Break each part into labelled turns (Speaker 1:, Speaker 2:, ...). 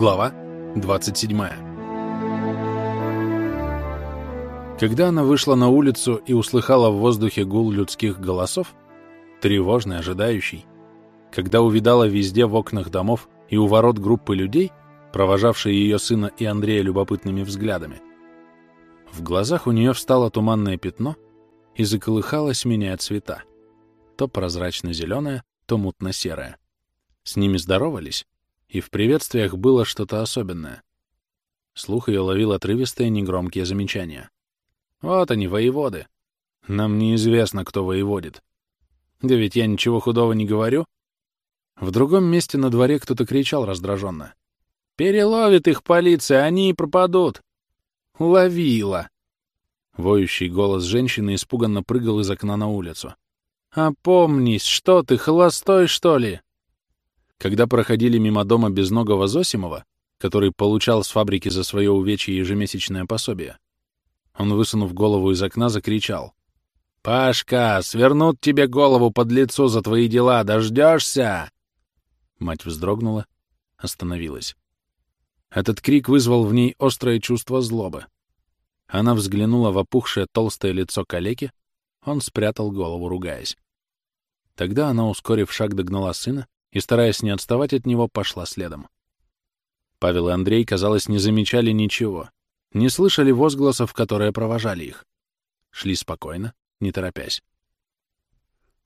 Speaker 1: Глава 27 Когда она вышла на улицу и услыхала в воздухе гул людских голосов, тревожный, ожидающий, когда увидала везде в окнах домов и у ворот группы людей, провожавшие ее сына и Андрея любопытными взглядами, в глазах у нее встало туманное пятно и заколыхалось, меняя цвета, то прозрачно-зеленое, то мутно-серое. С ними здоровались, и в приветствиях было что-то особенное. Слух ее ловил отрывистые негромкие замечания. «Вот они, воеводы. Нам неизвестно, кто воеводит. Да ведь я ничего худого не говорю». В другом месте на дворе кто-то кричал раздраженно. «Переловит их полиция, они и пропадут!» «Ловила!» Воющий голос женщины испуганно прыгал из окна на улицу. «Опомнись, что ты, холостой, что ли?» Когда проходили мимо дома безногого Зосимова, который получал с фабрики за свое увечье ежемесячное пособие, он, высунув голову из окна, закричал. «Пашка, свернут тебе голову под лицо за твои дела, дождешься!» Мать вздрогнула, остановилась. Этот крик вызвал в ней острое чувство злобы. Она взглянула в опухшее толстое лицо калеки, он спрятал голову, ругаясь. Тогда она, ускорив шаг, догнала сына и, стараясь не отставать от него, пошла следом. Павел и Андрей, казалось, не замечали ничего, не слышали возгласов, которые провожали их. Шли спокойно, не торопясь.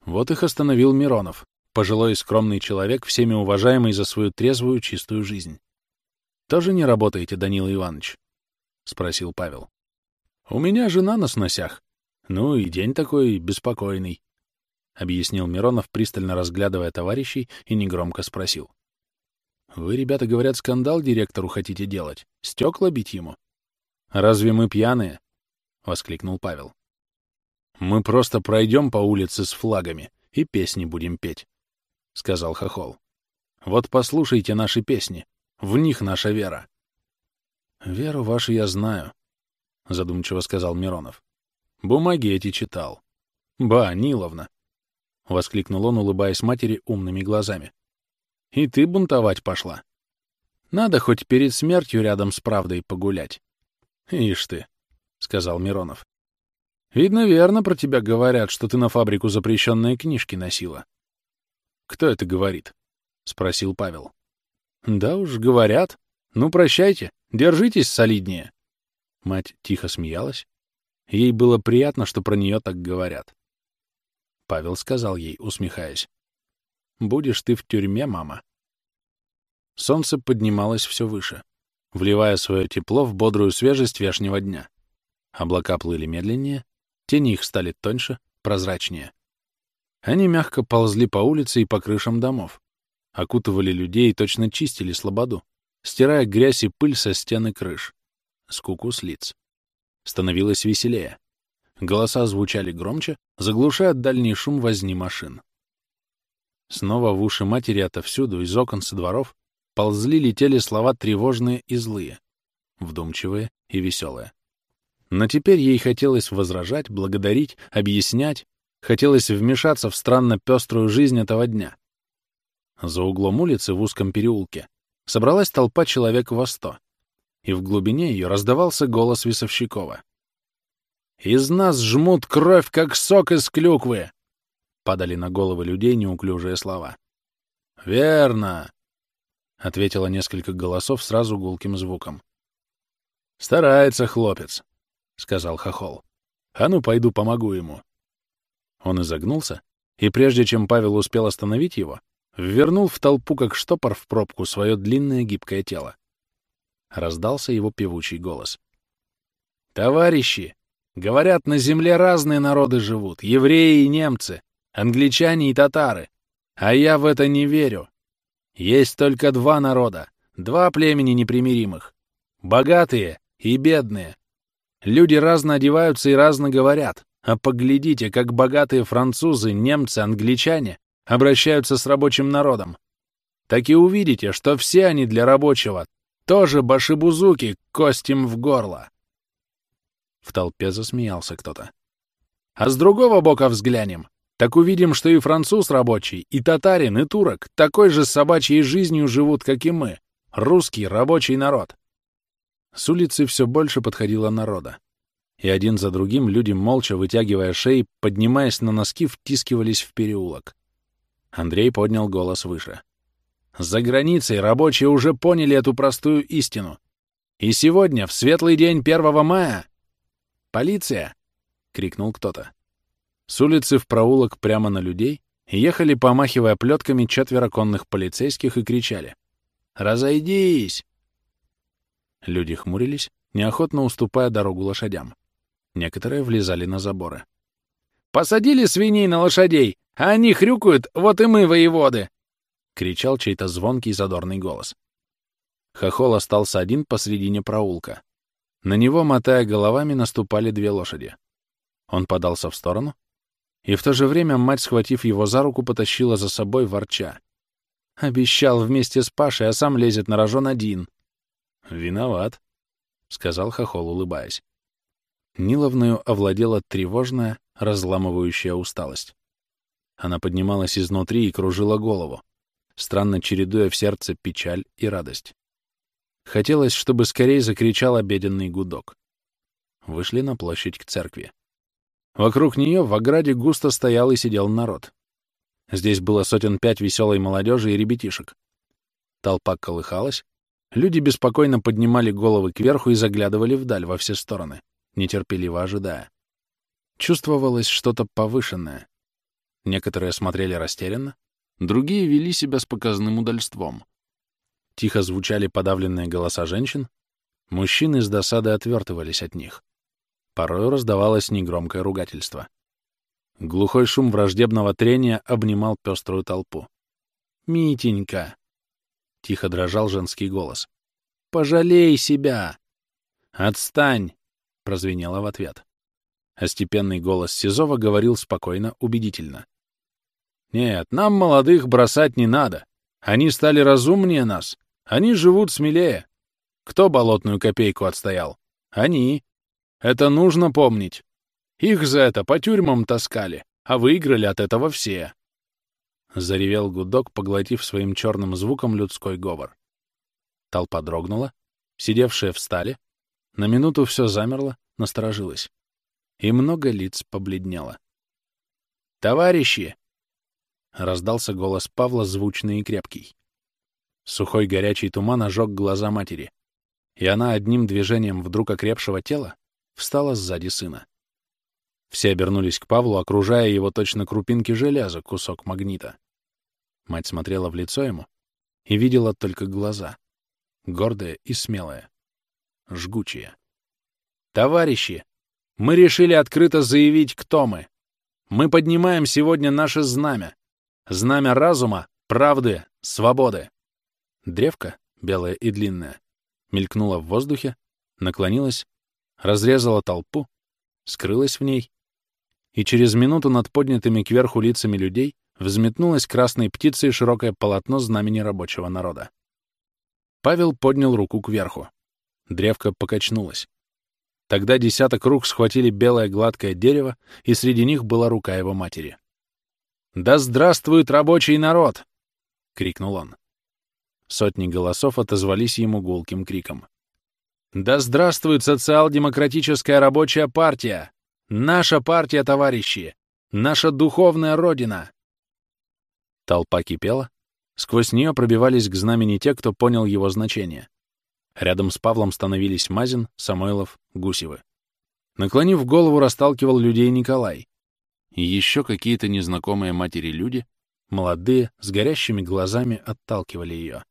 Speaker 1: Вот их остановил Миронов, пожилой и скромный человек, всеми уважаемый за свою трезвую, чистую жизнь. «Тоже не работаете, Данила Иванович?» — спросил Павел. «У меня жена на сносях. Ну и день такой беспокойный. — объяснил Миронов, пристально разглядывая товарищей, и негромко спросил. «Вы, ребята, говорят, скандал директору хотите делать? Стекла бить ему?» «Разве мы пьяные?» — воскликнул Павел. «Мы просто пройдем по улице с флагами и песни будем петь», — сказал Хохол. «Вот послушайте наши песни. В них наша вера». «Веру вашу я знаю», — задумчиво сказал Миронов. «Бумаги эти читал. Ба, Ниловна, — воскликнул он, улыбаясь матери умными глазами. «И ты бунтовать пошла. Надо хоть перед смертью рядом с правдой погулять». «Ишь ты», — сказал Миронов. «Видно, верно про тебя говорят, что ты на фабрику запрещенные книжки носила». «Кто это говорит?» — спросил Павел. «Да уж, говорят. Ну, прощайте, держитесь солиднее». Мать тихо смеялась. Ей было приятно, что про нее так говорят. Павел сказал ей, усмехаясь. «Будешь ты в тюрьме, мама». Солнце поднималось все выше, вливая свое тепло в бодрую свежесть вешнего дня. Облака плыли медленнее, тени их стали тоньше, прозрачнее. Они мягко ползли по улице и по крышам домов, окутывали людей и точно чистили слободу, стирая грязь и пыль со стены крыш, скуку с лиц. Становилось веселее. Голоса звучали громче, заглушая дальний шум возни машин. Снова в уши матери отовсюду, из окон со дворов, ползли летели слова тревожные и злые, вдумчивые и веселые. Но теперь ей хотелось возражать, благодарить, объяснять, хотелось вмешаться в странно пеструю жизнь этого дня. За углом улицы в узком переулке собралась толпа человек во сто, и в глубине ее раздавался голос Весовщикова. Из нас жмут кровь, как сок из клюквы!» Падали на головы людей неуклюжие слова. «Верно!» — ответило несколько голосов сразу гулким звуком. «Старается хлопец», — сказал Хохол. «А ну, пойду помогу ему». Он изогнулся, и прежде чем Павел успел остановить его, ввернул в толпу, как штопор в пробку, свое длинное гибкое тело. Раздался его певучий голос. «Товарищи, Говорят, на земле разные народы живут, евреи и немцы, англичане и татары. А я в это не верю. Есть только два народа, два племени непримиримых. Богатые и бедные. Люди разно одеваются и разно говорят. А поглядите, как богатые французы, немцы, англичане обращаются с рабочим народом. Так и увидите, что все они для рабочего тоже башибузуки, костим в горло. В толпе засмеялся кто-то. А с другого бока взглянем. Так увидим, что и француз рабочий, и татарин, и турок такой же собачьей жизнью живут, как и мы. Русский рабочий народ!» С улицы все больше подходило народа. И один за другим люди, молча вытягивая шеи, поднимаясь на носки, втискивались в переулок. Андрей поднял голос выше. «За границей рабочие уже поняли эту простую истину. И сегодня, в светлый день 1 мая...» «Полиция!» — крикнул кто-то. С улицы в проулок прямо на людей ехали, помахивая плетками, четверо конных полицейских и кричали. «Разойдись!» Люди хмурились, неохотно уступая дорогу лошадям. Некоторые влезали на заборы. «Посадили свиней на лошадей, а они хрюкают, вот и мы, воеводы!» — кричал чей-то звонкий задорный голос. Хохол остался один посредине проулка. На него, мотая головами, наступали две лошади. Он подался в сторону, и в то же время мать, схватив его за руку, потащила за собой ворча. Обещал вместе с Пашей, а сам лезет на рожон один. «Виноват», — сказал Хохол, улыбаясь. Ниловною овладела тревожная, разламывающая усталость. Она поднималась изнутри и кружила голову, странно чередуя в сердце печаль и радость. Хотелось, чтобы скорее закричал обеденный гудок. Вышли на площадь к церкви. Вокруг нее в ограде густо стоял и сидел народ. Здесь было сотен пять веселой молодежи и ребятишек. Толпа колыхалась, люди беспокойно поднимали головы кверху и заглядывали вдаль во все стороны, нетерпеливо ожидая. Чувствовалось что-то повышенное. Некоторые смотрели растерянно, другие вели себя с показным удальством. Тихо звучали подавленные голоса женщин, мужчины с досады отвертывались от них. Порою раздавалось негромкое ругательство. Глухой шум враждебного трения обнимал пеструю толпу. «Митенька!» — тихо дрожал женский голос. «Пожалей себя!» «Отстань!» — прозвенело в ответ. А степенный голос Сизова говорил спокойно, убедительно. «Нет, нам, молодых, бросать не надо. Они стали разумнее нас. Они живут смелее. Кто болотную копейку отстоял? Они. Это нужно помнить. Их за это по тюрьмам таскали, а выиграли от этого все. Заревел гудок, поглотив своим черным звуком людской говор. Толпа дрогнула, сидевшие встали, на минуту все замерло, насторожилось. И много лиц побледнело. «Товарищи!» — раздался голос Павла, звучный и крепкий. Сухой горячий туман ожег глаза матери, и она одним движением вдруг окрепшего тела встала сзади сына. Все обернулись к Павлу, окружая его точно крупинки железа, кусок магнита. Мать смотрела в лицо ему и видела только глаза, гордые и смелые, жгучие. «Товарищи, мы решили открыто заявить, кто мы. Мы поднимаем сегодня наше знамя. Знамя разума, правды, свободы». Древко, белое и длинное, мелькнуло в воздухе, наклонилось разрезала толпу, скрылась в ней, и через минуту над поднятыми кверху лицами людей взметнулась красной птицей широкое полотно знамени рабочего народа. Павел поднял руку кверху. Древко покачнулось. Тогда десяток рук схватили белое гладкое дерево, и среди них была рука его матери. «Да здравствует рабочий народ!» — крикнул он. Сотни голосов отозвались ему гулким криком. Да здравствует социал-демократическая рабочая партия! Наша партия, товарищи! Наша духовная родина!» Толпа кипела. Сквозь нее пробивались к знамени те, кто понял его значение. Рядом с Павлом становились Мазин, Самойлов, Гусевы. Наклонив голову, расталкивал людей Николай. И еще какие-то незнакомые матери люди, молодые, с горящими глазами, отталкивали ее.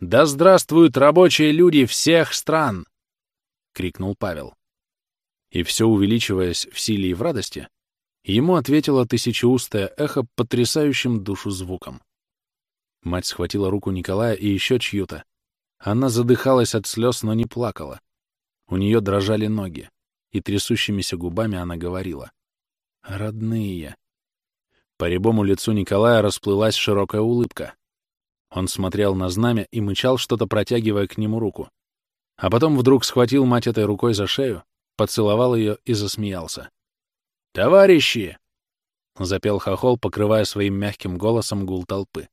Speaker 1: «Да здравствуют рабочие люди всех стран!» — крикнул Павел. И все увеличиваясь в силе и в радости, ему ответило тысячеустое эхо потрясающим душу звуком. Мать схватила руку Николая и еще чью-то. Она задыхалась от слез, но не плакала. У нее дрожали ноги, и трясущимися губами она говорила. «Родные!» По рябому лицу Николая расплылась широкая улыбка. Он смотрел на знамя и мычал, что-то протягивая к нему руку. А потом вдруг схватил мать этой рукой за шею, поцеловал ее и засмеялся. «Товарищи!» — запел хохол, покрывая своим мягким голосом гул толпы.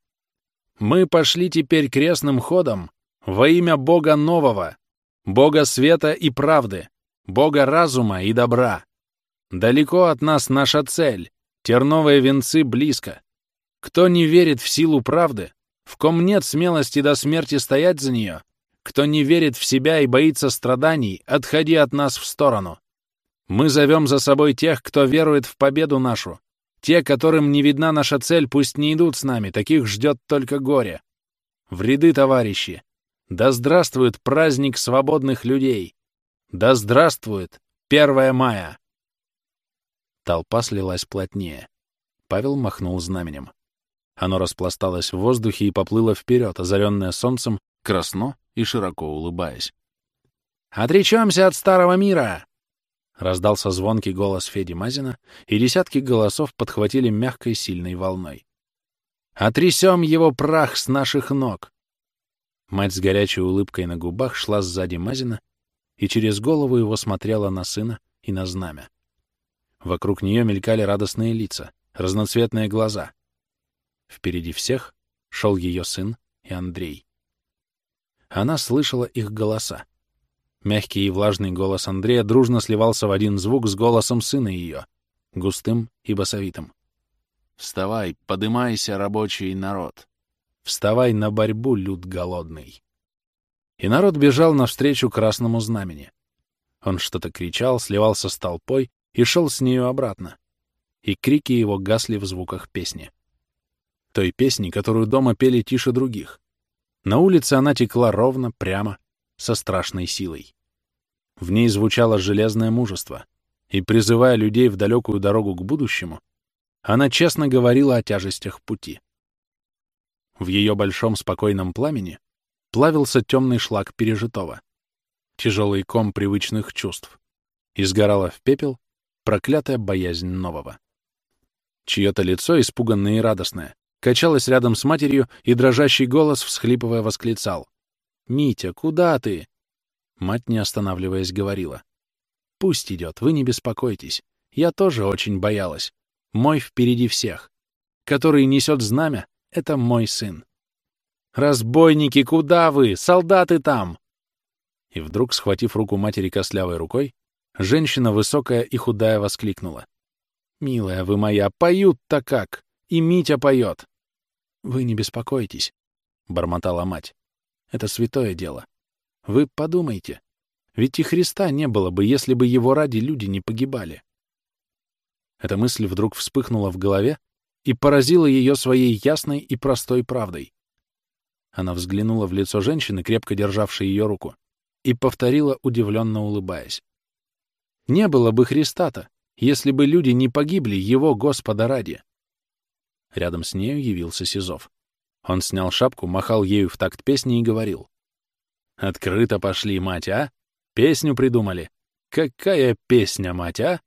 Speaker 1: Мы пошли теперь крестным ходом во имя Бога нового, Бога света и правды, Бога разума и добра. Далеко от нас наша цель, терновые венцы близко. Кто не верит в силу правды, в ком нет смелости до смерти стоять за нее, кто не верит в себя и боится страданий, отходи от нас в сторону. Мы зовем за собой тех, кто верует в победу нашу. Те, которым не видна наша цель, пусть не идут с нами, таких ждет только горе. В ряды, товарищи! Да здравствует праздник свободных людей! Да здравствует 1 мая! Толпа слилась плотнее. Павел махнул знаменем. Оно распласталось в воздухе и поплыло вперед, озаренное солнцем, красно и широко улыбаясь. «Отречемся от старого мира!» Раздался звонкий голос Феди Мазина, и десятки голосов подхватили мягкой сильной волной. «Отрясем его прах с наших ног!» Мать с горячей улыбкой на губах шла сзади Мазина и через голову его смотрела на сына и на знамя. Вокруг нее мелькали радостные лица, разноцветные глаза. Впереди всех шел ее сын и Андрей. Она слышала их голоса. Мягкий и влажный голос Андрея дружно сливался в один звук с голосом сына ее, густым и басовитым. «Вставай, подымайся, рабочий народ! Вставай на борьбу, люд голодный!» И народ бежал навстречу красному знамени. Он что-то кричал, сливался с толпой и шел с нею обратно. И крики его гасли в звуках песни. Той песни, которую дома пели тише других. На улице она текла ровно, прямо, со страшной силой. В ней звучало железное мужество, и, призывая людей в далекую дорогу к будущему, она честно говорила о тяжестях пути. В ее большом спокойном пламени плавился темный шлак пережитого, тяжелый ком привычных чувств, и сгорала в пепел проклятая боязнь нового. Чье-то лицо, испуганное и радостное, качалось рядом с матерью, и дрожащий голос, всхлипывая, восклицал. «Митя, куда ты?» Мать, не останавливаясь, говорила. «Пусть идет, вы не беспокойтесь. Я тоже очень боялась. Мой впереди всех. Который несет знамя — это мой сын. «Разбойники, куда вы? Солдаты там!» И вдруг, схватив руку матери костлявой рукой, женщина высокая и худая воскликнула. «Милая вы моя, поют-то как! И Митя поет!» «Вы не беспокойтесь», — бормотала мать. «Это святое дело. Вы подумайте. Ведь и Христа не было бы, если бы его ради люди не погибали». Эта мысль вдруг вспыхнула в голове и поразила ее своей ясной и простой правдой. Она взглянула в лицо женщины, крепко державшей ее руку, и повторила, удивленно улыбаясь. «Не было бы Христа-то, если бы люди не погибли его Господа ради». Рядом с нею явился Сизов. Он снял шапку, махал ею в такт песни и говорил. «Открыто пошли, мать, а? Песню придумали. Какая песня, мать, а?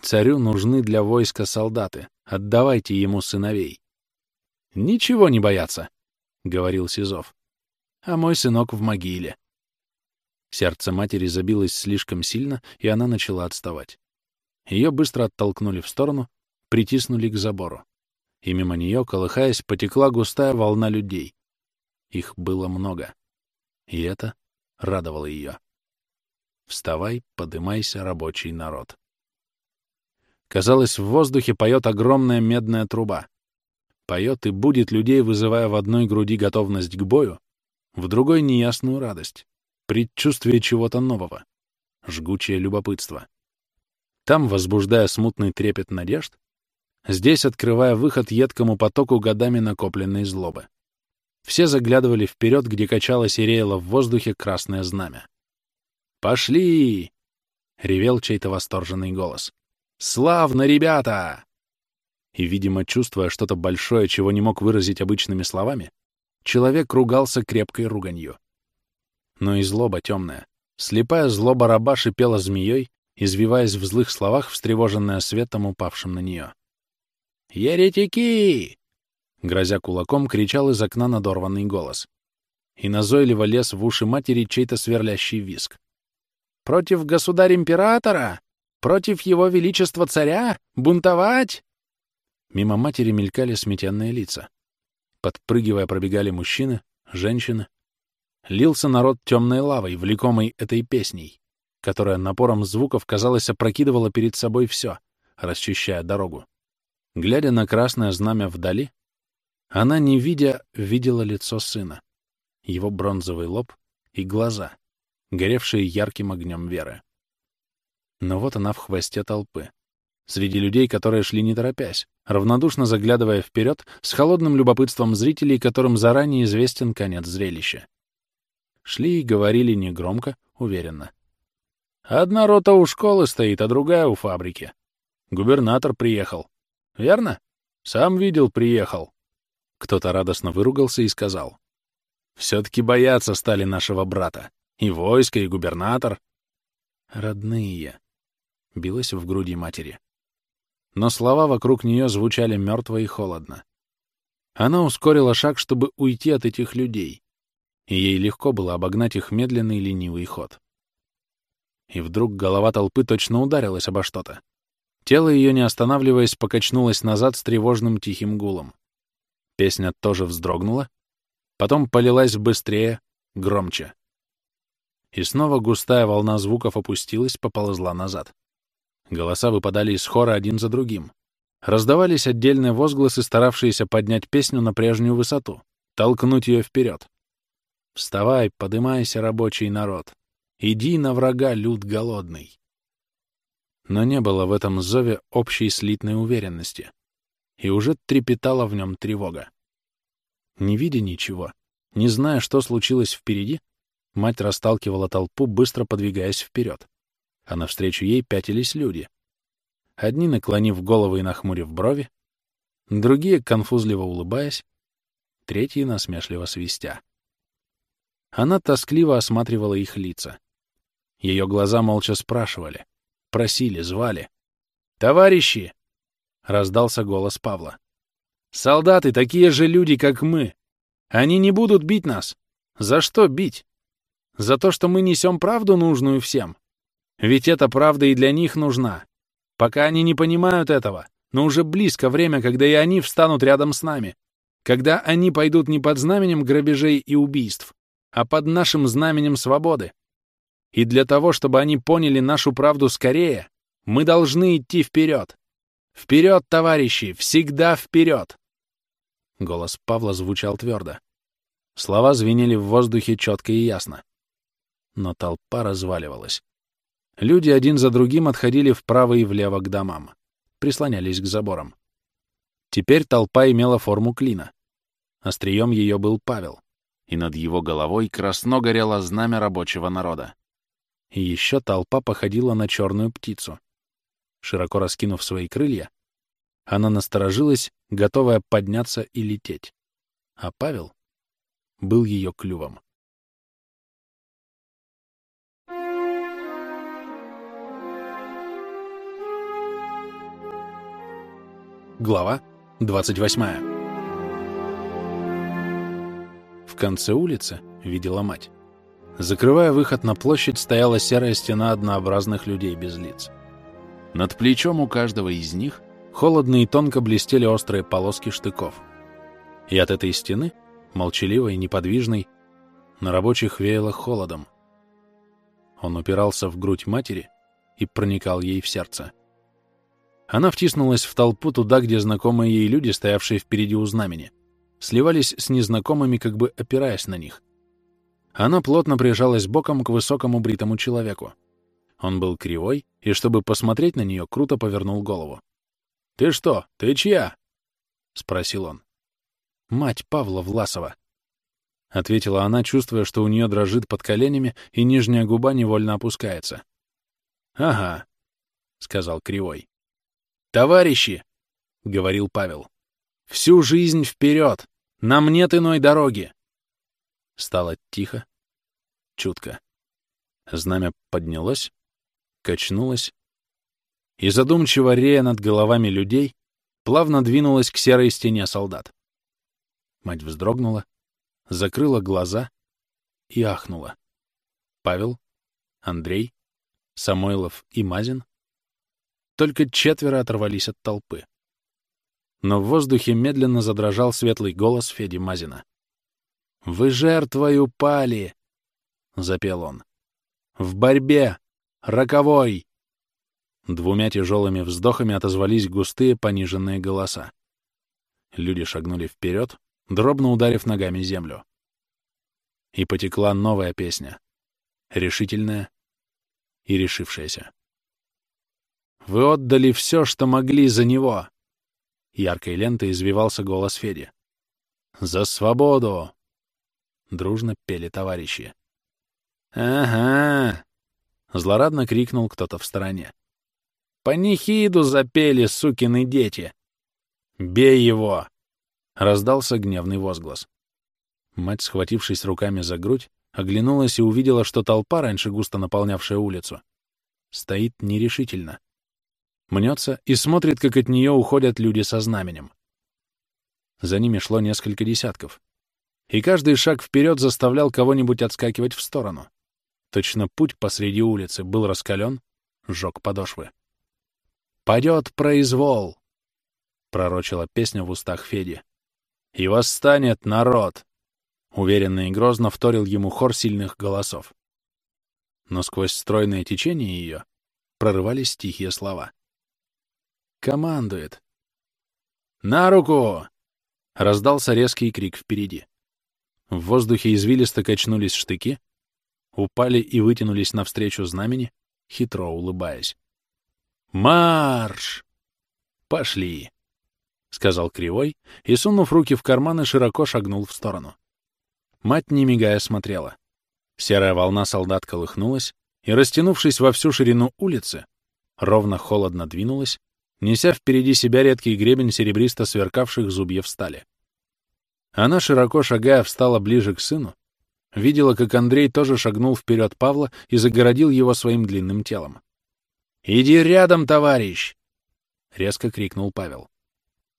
Speaker 1: Царю нужны для войска солдаты. Отдавайте ему сыновей». «Ничего не бояться», — говорил Сизов. «А мой сынок в могиле». Сердце матери забилось слишком сильно, и она начала отставать. Ее быстро оттолкнули в сторону, притиснули к забору и мимо нее, колыхаясь, потекла густая волна людей. Их было много. И это радовало ее. Вставай, подымайся, рабочий народ. Казалось, в воздухе поет огромная медная труба. Поет и будет людей, вызывая в одной груди готовность к бою, в другой — неясную радость, предчувствие чего-то нового, жгучее любопытство. Там, возбуждая смутный трепет надежд, здесь открывая выход едкому потоку годами накопленной злобы. Все заглядывали вперед, где качалось и реяло в воздухе красное знамя. «Пошли!» — ревел чей-то восторженный голос. «Славно, ребята!» И, видимо, чувствуя что-то большое, чего не мог выразить обычными словами, человек ругался крепкой руганью. Но и злоба темная, слепая злоба раба шипела змеей, извиваясь в злых словах, встревоженная светом, упавшим на нее. «Еретики!» Грозя кулаком, кричал из окна надорванный голос. И назойливо лез в уши матери чей-то сверлящий виск. «Против государя-императора? Против его величества царя? Бунтовать?» Мимо матери мелькали сметенные лица. Подпрыгивая, пробегали мужчины, женщины. Лился народ темной лавой, влекомой этой песней, которая напором звуков, казалось, опрокидывала перед собой все, расчищая дорогу. Глядя на красное знамя вдали, она, не видя, видела лицо сына, его бронзовый лоб и глаза, горевшие ярким огнем веры. Но вот она в хвосте толпы. Среди людей, которые шли не торопясь, равнодушно заглядывая вперед, с холодным любопытством зрителей, которым заранее известен конец зрелища. Шли и говорили негромко, уверенно. «Одна рота у школы стоит, а другая у фабрики. Губернатор приехал. Верно? Сам видел, приехал». Кто-то радостно выругался и сказал. «Все-таки бояться стали нашего брата. И войско, и губернатор». «Родные», — билась в груди матери но слова вокруг нее звучали мертво и холодно. Она ускорила шаг, чтобы уйти от этих людей, и ей легко было обогнать их медленный ленивый ход. И вдруг голова толпы точно ударилась обо что-то. Тело ее, не останавливаясь, покачнулось назад с тревожным тихим гулом. Песня тоже вздрогнула, потом полилась быстрее, громче. И снова густая волна звуков опустилась, поползла назад. Голоса выпадали из хора один за другим. Раздавались отдельные возгласы, старавшиеся поднять песню на прежнюю высоту, толкнуть ее вперед. «Вставай, подымайся, рабочий народ! Иди на врага, люд голодный!» Но не было в этом зове общей слитной уверенности, и уже трепетала в нем тревога. Не видя ничего, не зная, что случилось впереди, мать расталкивала толпу, быстро подвигаясь вперед а навстречу ей пятились люди. Одни наклонив головы и нахмурив брови, другие конфузливо улыбаясь, третьи насмешливо свистя. Она тоскливо осматривала их лица. Ее глаза молча спрашивали, просили, звали. «Товарищи!» — раздался голос Павла. «Солдаты такие же люди, как мы. Они не будут бить нас. За что бить? За то, что мы несем правду нужную всем? Ведь эта правда и для них нужна. Пока они не понимают этого, но уже близко время, когда и они встанут рядом с нами. Когда они пойдут не под знаменем грабежей и убийств, а под нашим знаменем свободы. И для того, чтобы они поняли нашу правду скорее, мы должны идти вперед. Вперед, товарищи, всегда вперед! Голос Павла звучал твердо. Слова звенели в воздухе четко и ясно. Но толпа разваливалась. Люди один за другим отходили вправо и влево к домам, прислонялись к заборам. Теперь толпа имела форму клина. Острием ее был Павел, и над его головой красно горело знамя рабочего народа. И еще толпа походила на черную птицу. Широко раскинув свои крылья, она насторожилась, готовая подняться и лететь. А Павел был ее клювом. Глава 28 В конце улицы видела мать. Закрывая выход на площадь, стояла серая стена однообразных людей без лиц. Над плечом у каждого из них холодно и тонко блестели острые полоски штыков. И от этой стены, молчаливой, неподвижной, на рабочих веяло холодом. Он упирался в грудь матери и проникал ей в сердце. Она втиснулась в толпу туда, где знакомые ей люди, стоявшие впереди у знамени, сливались с незнакомыми, как бы опираясь на них. Она плотно прижалась боком к высокому бритому человеку. Он был кривой, и, чтобы посмотреть на нее, круто повернул голову. «Ты что? Ты чья?» — спросил он. «Мать Павла Власова», — ответила она, чувствуя, что у нее дрожит под коленями, и нижняя губа невольно опускается. «Ага», — сказал Кривой. «Товарищи!» — говорил Павел. «Всю жизнь вперед! Нам нет иной дороги!» Стало тихо, чутко. Знамя поднялось, качнулось, и задумчиво рея над головами людей плавно двинулась к серой стене солдат. Мать вздрогнула, закрыла глаза и ахнула. Павел, Андрей, Самойлов и Мазин только четверо оторвались от толпы. но в воздухе медленно задрожал светлый голос Феди Мазина. «Вы жертвой упали!» — запел он. «В борьбе! Роковой!» Двумя тяжелыми вздохами отозвались густые пониженные голоса. Люди шагнули вперед, дробно ударив ногами землю. И потекла новая песня, решительная и решившаяся. «Вы отдали все, что могли за него!» Яркой лентой извивался голос Феди. «За свободу!» Дружно пели товарищи. «Ага!» — злорадно крикнул кто-то в стороне. «Панихиду запели, сукины дети!» «Бей его!» — раздался гневный возглас. Мать, схватившись руками за грудь, оглянулась и увидела, что толпа, раньше густо наполнявшая улицу, стоит нерешительно. Мнется и смотрит, как от нее уходят люди со знаменем. За ними шло несколько десятков. И каждый шаг вперед заставлял кого-нибудь отскакивать в сторону. Точно путь посреди улицы был раскален, сжег подошвы. «Падет произвол!» — пророчила песня в устах Феди. «И восстанет народ!» — уверенно и грозно вторил ему хор сильных голосов. Но сквозь стройное течение ее прорывались тихие слова. «Командует!» «На руку!» — раздался резкий крик впереди. В воздухе извилисто качнулись штыки, упали и вытянулись навстречу знамени, хитро улыбаясь. «Марш!» «Пошли!» — сказал Кривой и, сунув руки в карманы, широко шагнул в сторону. Мать, не мигая, смотрела. Серая волна солдат колыхнулась и, растянувшись во всю ширину улицы, ровно холодно двинулась, неся впереди себя редкий гребень серебристо сверкавших зубьев стали. Она, широко шагая, встала ближе к сыну, видела, как Андрей тоже шагнул вперед Павла и загородил его своим длинным телом. «Иди рядом, товарищ!» — резко крикнул Павел.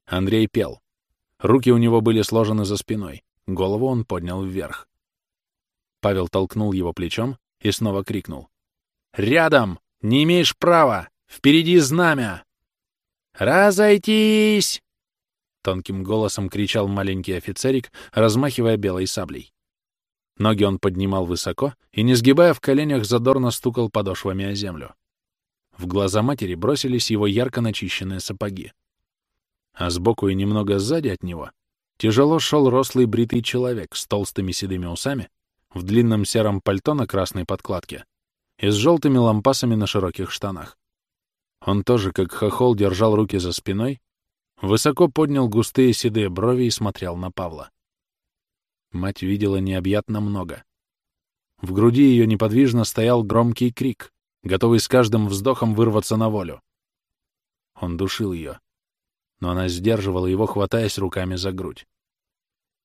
Speaker 1: Андрей пел. Руки у него были сложены за спиной, голову он поднял вверх. Павел толкнул его плечом и снова крикнул. «Рядом! Не имеешь права! Впереди знамя!» «Разойтись!» Тонким голосом кричал маленький офицерик, размахивая белой саблей. Ноги он поднимал высоко и, не сгибая в коленях, задорно стукал подошвами о землю. В глаза матери бросились его ярко начищенные сапоги. А сбоку и немного сзади от него тяжело шел рослый бритый человек с толстыми седыми усами, в длинном сером пальто на красной подкладке и с желтыми лампасами на широких штанах. Он тоже, как хохол, держал руки за спиной, высоко поднял густые седые брови и смотрел на Павла. Мать видела необъятно много. В груди ее неподвижно стоял громкий крик, готовый с каждым вздохом вырваться на волю. Он душил ее, но она сдерживала его, хватаясь руками за грудь.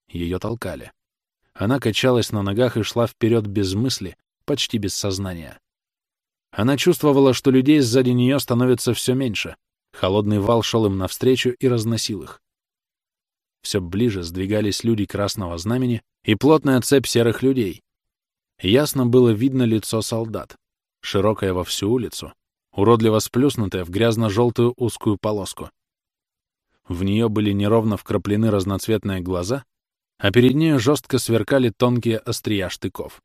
Speaker 1: Ее толкали. Она качалась на ногах и шла вперед без мысли, почти без сознания. Она чувствовала, что людей сзади нее становится все меньше. Холодный вал шел им навстречу и разносил их. Все ближе сдвигались люди Красного Знамени и плотная цепь серых людей. Ясно было видно лицо солдат, широкое во всю улицу, уродливо сплюснутое в грязно-желтую узкую полоску. В нее были неровно вкраплены разноцветные глаза, а перед нею жестко сверкали тонкие острия штыков.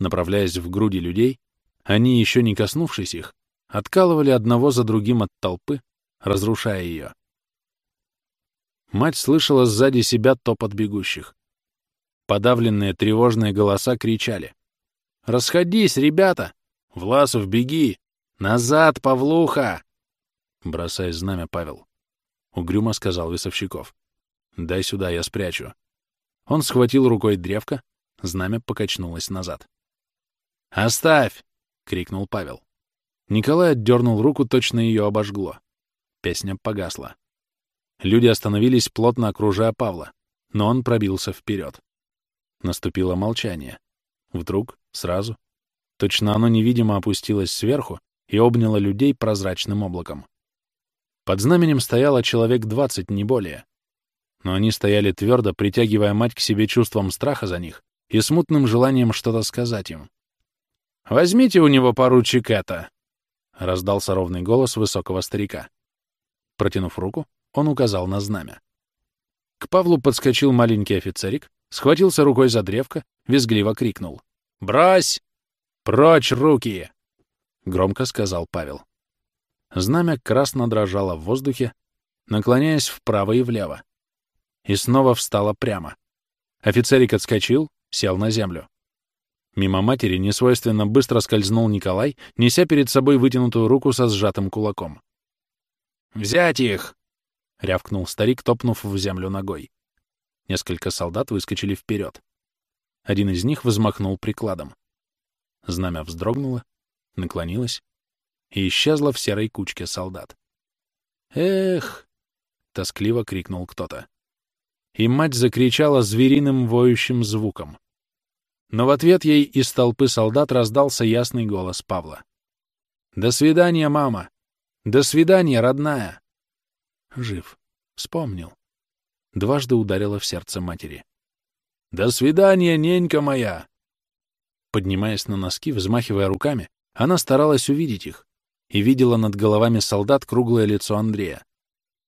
Speaker 1: Направляясь в груди людей, они, еще не коснувшись их, откалывали одного за другим от толпы, разрушая ее. Мать слышала сзади себя топот бегущих. Подавленные тревожные голоса кричали. «Расходись, ребята! Власов, беги! Назад, Павлуха!» Бросай знамя, Павел. Угрюмо сказал Весовщиков. «Дай сюда, я спрячу». Он схватил рукой древко, знамя покачнулось назад. «Оставь!» — крикнул Павел. Николай отдернул руку, точно ее обожгло. Песня погасла. Люди остановились, плотно окружая Павла, но он пробился вперед. Наступило молчание. Вдруг, сразу, точно оно невидимо опустилось сверху и обняло людей прозрачным облаком. Под знаменем стояло человек двадцать, не более. Но они стояли твердо, притягивая мать к себе чувством страха за них и смутным желанием что-то сказать им. «Возьмите у него поручик это!» — раздался ровный голос высокого старика. Протянув руку, Он указал на знамя. К Павлу подскочил маленький офицерик, схватился рукой за древко, визгливо крикнул. «Брось! Прочь руки!» — громко сказал Павел. Знамя красно дрожало в воздухе, наклоняясь вправо и влево. И снова встало прямо. Офицерик отскочил, сел на землю. Мимо матери несвойственно быстро скользнул Николай, неся перед собой вытянутую руку со сжатым кулаком. «Взять их!» — рявкнул старик, топнув в землю ногой. Несколько солдат выскочили вперед. Один из них взмахнул прикладом. Знамя вздрогнуло, наклонилось и исчезло в серой кучке солдат. «Эх!» — тоскливо крикнул кто-то. И мать закричала звериным воющим звуком. Но в ответ ей из толпы солдат раздался ясный голос Павла. «До свидания, мама! До свидания, родная!» Жив. Вспомнил. Дважды ударила в сердце матери. «До свидания, ненька моя!» Поднимаясь на носки, взмахивая руками, она старалась увидеть их и видела над головами солдат круглое лицо Андрея.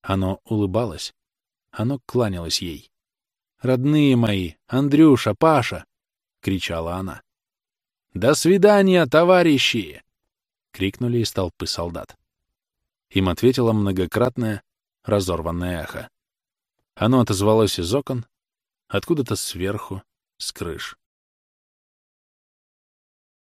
Speaker 1: Оно улыбалось, оно кланялось ей. «Родные мои! Андрюша! Паша!» — кричала она. «До свидания, товарищи!» — крикнули из толпы солдат. Им ответило многократное, разорванное эхо. Оно отозвалось из окон, откуда-то сверху, с крыш.